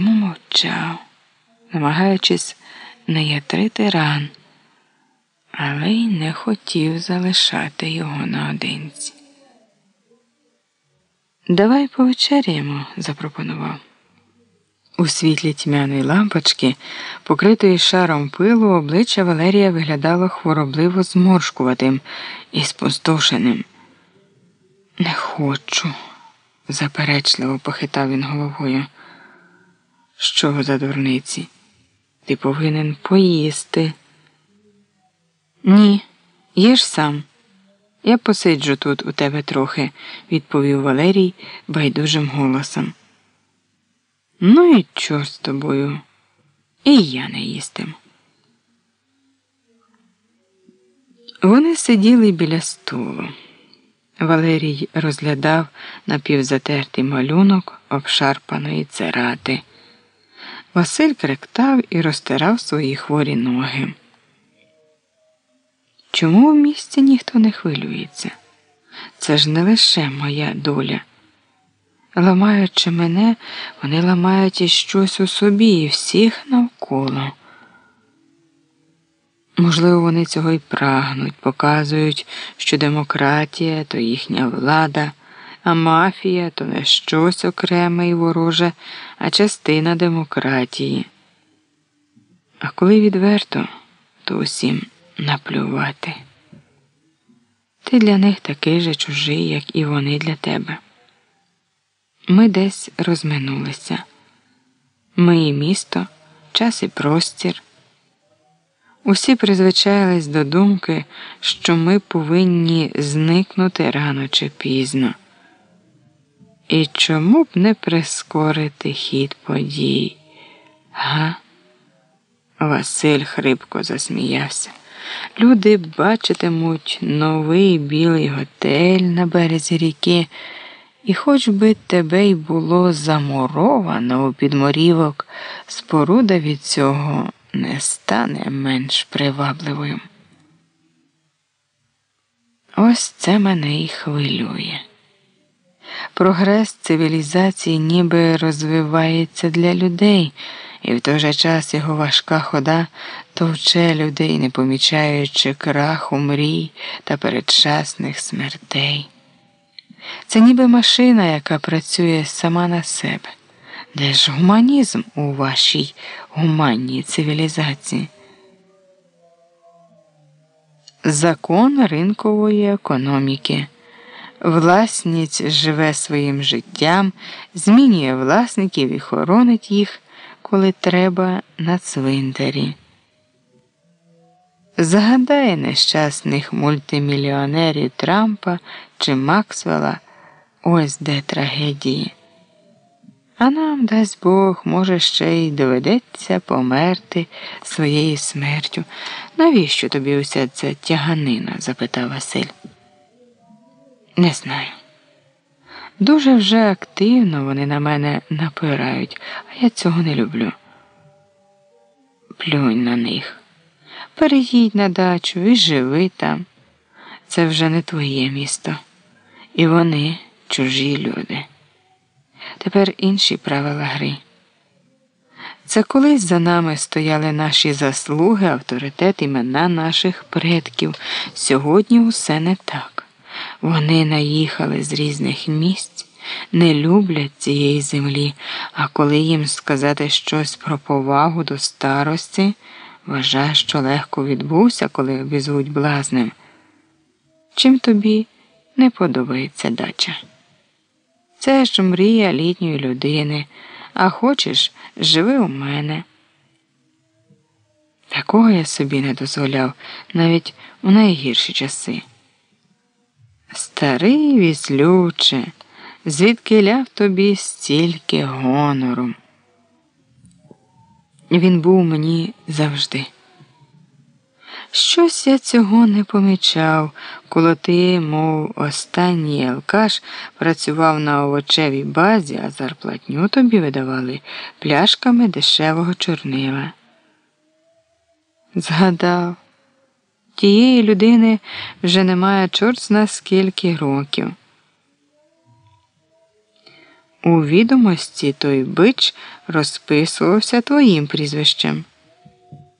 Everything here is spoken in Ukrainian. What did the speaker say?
тому мовчав, намагаючись не ятрити ран, але й не хотів залишати його наодинці. Давай повечеряємо, запропонував. У світлі тьмяної лампочки, покритої шаром пилу, обличчя Валерія виглядало хворобливо зморшкуватим і спустошеним. Не хочу, заперечливо похитав він головою. Що за дурниці? Ти повинен поїсти. Ні, їж сам. Я посиджу тут у тебе трохи, відповів Валерій байдужим голосом. Ну і чор з тобою, і я не їстиму. Вони сиділи біля столу. Валерій розглядав напівзатертий малюнок обшарпаної церати. Василь кректав і розтирав свої хворі ноги. Чому в місті ніхто не хвилюється? Це ж не лише моя доля. Ламаючи мене, вони ламають і щось у собі і всіх навколо. Можливо, вони цього й прагнуть, показують, що демократія то їхня влада, а мафія то не щось окреме і вороже, а частина демократії. А коли відверто, то усім наплювати. Ти для них такий же чужий, як і вони для тебе. Ми десь розминулися. Ми і місто, час і простір. Усі призвичаїлись до думки, що ми повинні зникнути рано чи пізно. І чому б не прискорити хід подій? Га? Василь хрипко засміявся. Люди бачитимуть новий білий готель на березі ріки, і хоч би тебе й було замуровано у підморівок, споруда від цього не стане менш привабливою. Ось це мене і хвилює. Прогрес цивілізації ніби розвивається для людей, і в той же час його важка хода товче людей, не помічаючи краху мрій та передчасних смертей. Це ніби машина, яка працює сама на себе. Де ж гуманізм у вашій гуманній цивілізації? Закон ринкової економіки. Власність живе своїм життям, змінює власників і хоронить їх, коли треба на цвинтарі. Згадає нещасних мультимільйонерів Трампа чи Максвелла, ось де трагедії. А нам, дасть Бог, може, ще й доведеться померти своєю смертю. Навіщо тобі уся ця тяганина? запитав Василь. Не знаю. Дуже вже активно вони на мене напирають, а я цього не люблю. Плюнь на них. Переїдь на дачу і живи там. Це вже не твоє місто. І вони чужі люди. Тепер інші правила гри. Це колись за нами стояли наші заслуги, авторитет, імена наших предків. Сьогодні усе не так. Вони наїхали з різних місць, не люблять цієї землі, а коли їм сказати щось про повагу до старості, вважає, що легко відбувся, коли обізвуть блазнем. Чим тобі не подобається дача? Це ж мрія літньої людини, а хочеш, живи у мене. Такого я собі не дозволяв навіть у найгірші часи. Старий віслюче, звідки ляв тобі стільки гонору. Він був мені завжди. Щось я цього не помічав, коли ти, мов останній алкаш, працював на овочевій базі, а зарплатню тобі видавали пляшками дешевого чорнила. Згадав, тієї людини вже немає чорт зна скільки років. У відомості той бич розписувався твоїм прізвищем.